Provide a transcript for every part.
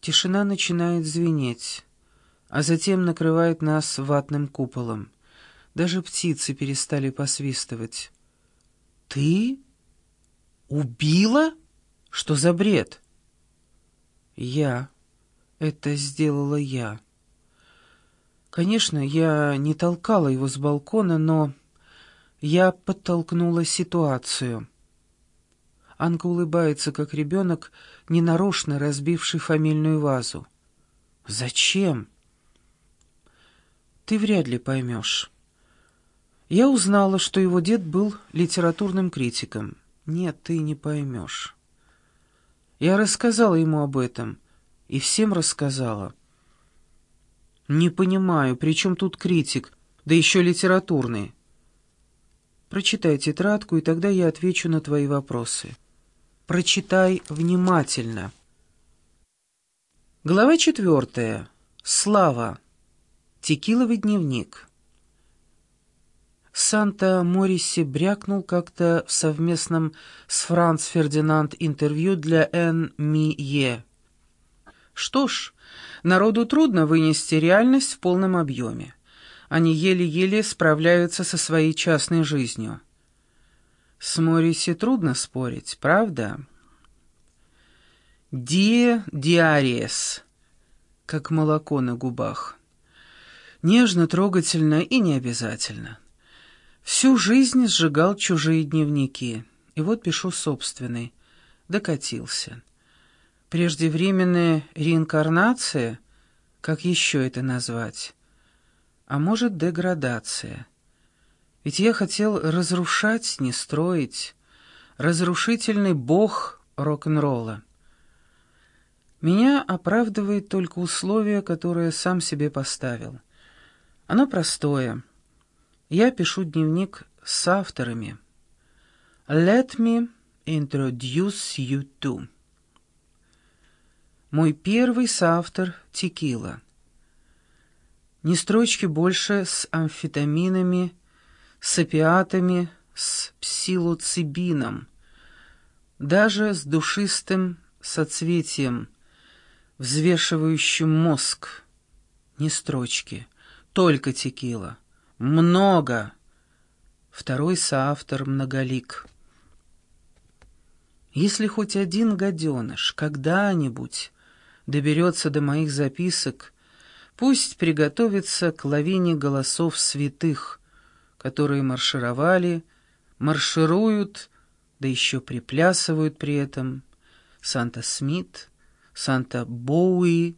Тишина начинает звенеть, а затем накрывает нас ватным куполом. Даже птицы перестали посвистывать. «Ты? Убила? Что за бред?» «Я. Это сделала я». Конечно, я не толкала его с балкона, но я подтолкнула ситуацию. Анка улыбается, как ребенок, ненарочно разбивший фамильную вазу. «Зачем?» «Ты вряд ли поймешь». Я узнала, что его дед был литературным критиком. Нет, ты не поймешь. Я рассказала ему об этом, и всем рассказала. «Не понимаю, при чем тут критик, да еще литературный?» «Прочитай тетрадку, и тогда я отвечу на твои вопросы. Прочитай внимательно». Глава четвертая. Слава. Текиловый дневник. Санта-Мориси брякнул как-то в совместном с Франц Фердинанд интервью для Н. Ми Е. Что ж, Народу трудно вынести реальность в полном объеме. Они еле-еле справляются со своей частной жизнью. С Мориси трудно спорить, правда? «Ди диарес», как молоко на губах. Нежно, трогательно и необязательно. Всю жизнь сжигал чужие дневники, и вот пишу собственный. Докатился. Преждевременная реинкарнация, как еще это назвать? А может, деградация. Ведь я хотел разрушать, не строить. Разрушительный бог рок-н-ролла. Меня оправдывает только условие, которое сам себе поставил. Оно простое. Я пишу дневник с авторами. Let me introduce you to. Мой первый соавтор — текила. Ни строчки больше с амфетаминами, с опиатами, с псилоцибином, даже с душистым соцветием, взвешивающим мозг. Ни строчки, только текила. Много. Второй соавтор многолик. Если хоть один гаденыш когда-нибудь доберется до моих записок, пусть приготовится к лавине голосов святых, которые маршировали, маршируют, да еще приплясывают при этом Санта-Смит, Санта-Боуи,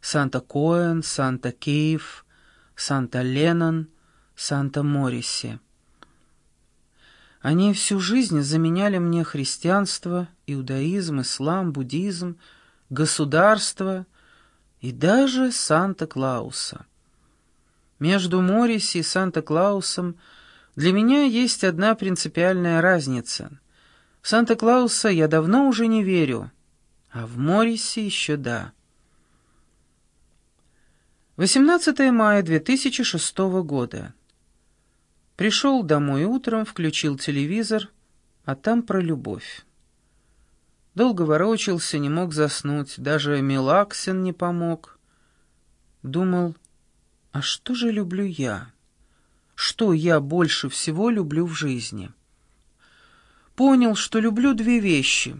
Санта-Коэн, Санта-Кейв, Санта-Леннон, Санта-Мориси. Они всю жизнь заменяли мне христианство, иудаизм, ислам, буддизм — государства и даже Санта-Клауса. Между Мориси и Санта-Клаусом для меня есть одна принципиальная разница. В Санта-Клауса я давно уже не верю, а в Мориси еще да. 18 мая 2006 года. Пришел домой утром, включил телевизор, а там про любовь. Долго ворочался, не мог заснуть, даже Мелаксин не помог. Думал, а что же люблю я? Что я больше всего люблю в жизни? Понял, что люблю две вещи.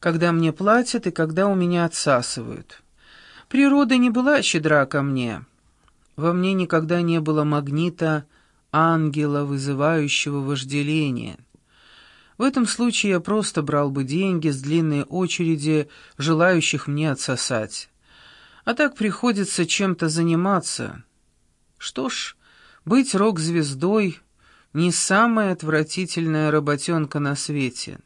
Когда мне платят и когда у меня отсасывают. Природа не была щедра ко мне. Во мне никогда не было магнита ангела, вызывающего вожделение. В этом случае я просто брал бы деньги с длинной очереди желающих мне отсосать. А так приходится чем-то заниматься. Что ж, быть рок-звездой — не самая отвратительная работенка на свете.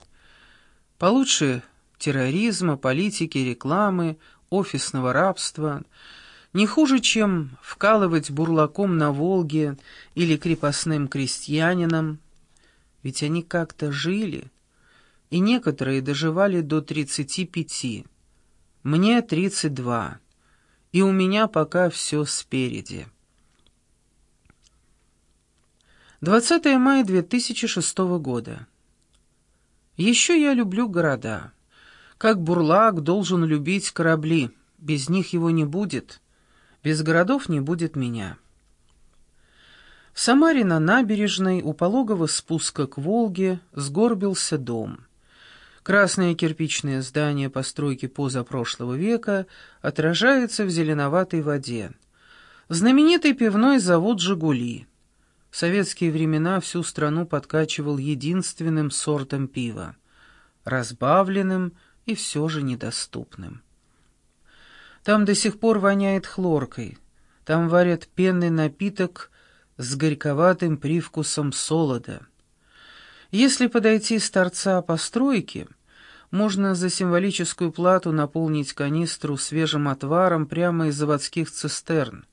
Получше терроризма, политики, рекламы, офисного рабства — не хуже, чем вкалывать бурлаком на Волге или крепостным крестьянином — ведь они как-то жили, и некоторые доживали до тридцати пяти. Мне тридцать два, и у меня пока все спереди. 20 мая 2006 года. Еще я люблю города. Как бурлак должен любить корабли. без них его не будет, без городов не будет меня. В Самаре на набережной у пологого спуска к Волге сгорбился дом. Красное кирпичное здание постройки позапрошлого века отражается в зеленоватой воде. Знаменитый пивной завод «Жигули». В советские времена всю страну подкачивал единственным сортом пива — разбавленным и все же недоступным. Там до сих пор воняет хлоркой, там варят пенный напиток с горьковатым привкусом солода. Если подойти с торца постройки, можно за символическую плату наполнить канистру свежим отваром прямо из заводских цистерн.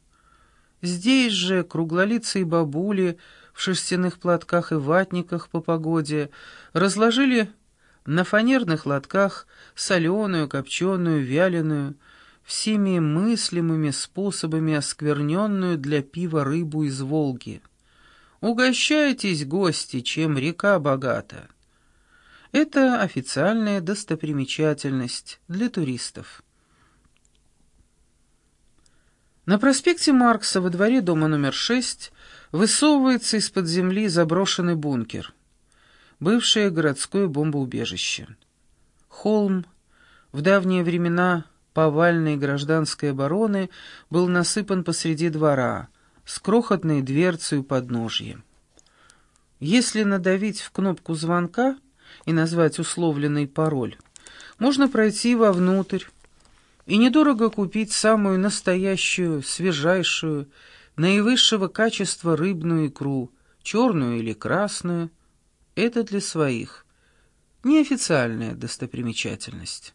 Здесь же круглолицые бабули в шерстяных платках и ватниках по погоде разложили на фанерных лотках соленую, копченую, вяленую, всеми мыслимыми способами оскверненную для пива рыбу из Волги. Угощайтесь, гости, чем река богата. Это официальная достопримечательность для туристов. На проспекте Маркса во дворе дома номер 6 высовывается из-под земли заброшенный бункер, бывшее городское бомбоубежище. Холм, в давние времена повальной гражданской обороны был насыпан посреди двора, с крохотной дверцей у подножья. Если надавить в кнопку звонка и назвать условленный пароль, можно пройти вовнутрь и недорого купить самую настоящую, свежайшую, наивысшего качества рыбную икру, черную или красную. Это для своих. Неофициальная достопримечательность.